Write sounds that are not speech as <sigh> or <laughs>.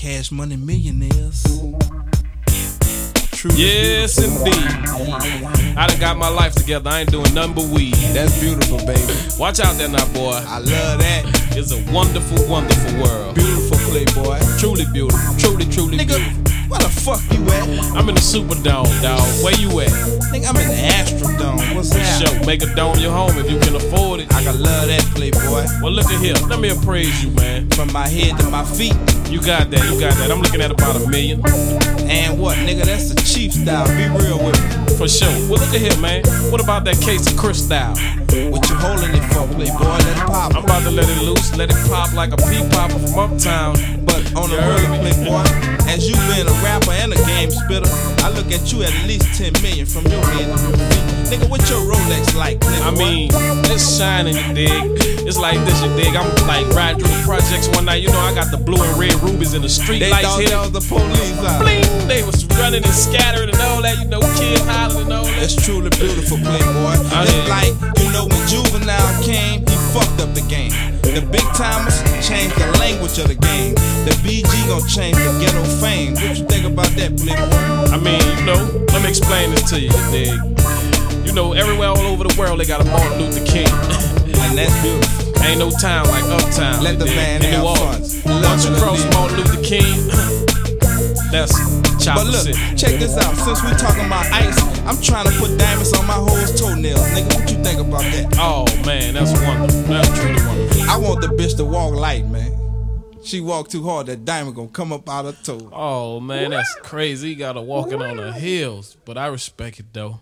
cash money millionaires. True. Yes, indeed. I done got my life together. I ain't doing nothing but weed. That's beautiful, baby. Watch out there now, boy. I love that. It's a wonderful, wonderful world. Beautiful playboy. Truly beautiful. Truly, truly Nigga, beautiful. Where the fuck you at? I'm in the Superdome, dog. Where you at? Nigga, I'm in the Astrodome. What's that? Show. Make a dome your home if you can afford it. I can love that playboy. Well, look at here. Let me appraise you, man. From my head to my feet. You got that. You got that. I'm looking at about a million. And what, nigga? That's the chief style. Be real with me. For sure. Well, look at here, man. What about that case of Cristal? What you holding it for, playboy? Let it pop. I'm about to let it loose. Let it pop like a pea popper from uptown. But on the You heard real, me. playboy, as you being a rapper and a game spitter, I look at you at least 10 million from your head to your feet. Nigga, what your Rolex like, playboy? I mean, it's shining, you dig? It's like this, you dig? I'm like riding through the projects one night. You know, I got the blue and red rubies in the street they lights hit. was the police out. Bling! They was running and scattering and all that. You know, kids hollering and all that. That's truly beautiful, playboy. I it's like, you know, when Juvenile came, he fucked up the game. The Big Tymers changed the language of the game. The BG gon' change the ghetto fame. What you think about that, playboy? I mean, you know, let me explain this to you, dig? You know, everywhere all over the world they got a Martin Luther King. <laughs> And that's beautiful. Ain't no town like Uptown. Let the dig? man In New. Orleans. Once you cross. Martin Luther King, <laughs> that's Chopper But look, City. check this out. Since we talking about ice, I'm trying to put diamonds on my hoes toenails. Nigga, what you think about that? Oh man, that's wonderful. That's truly wonderful. I want the bitch to walk light, man. She walk too hard, that diamond gonna come up out her toe. Oh man, that's crazy. You gotta walking on the hills, but I respect it though.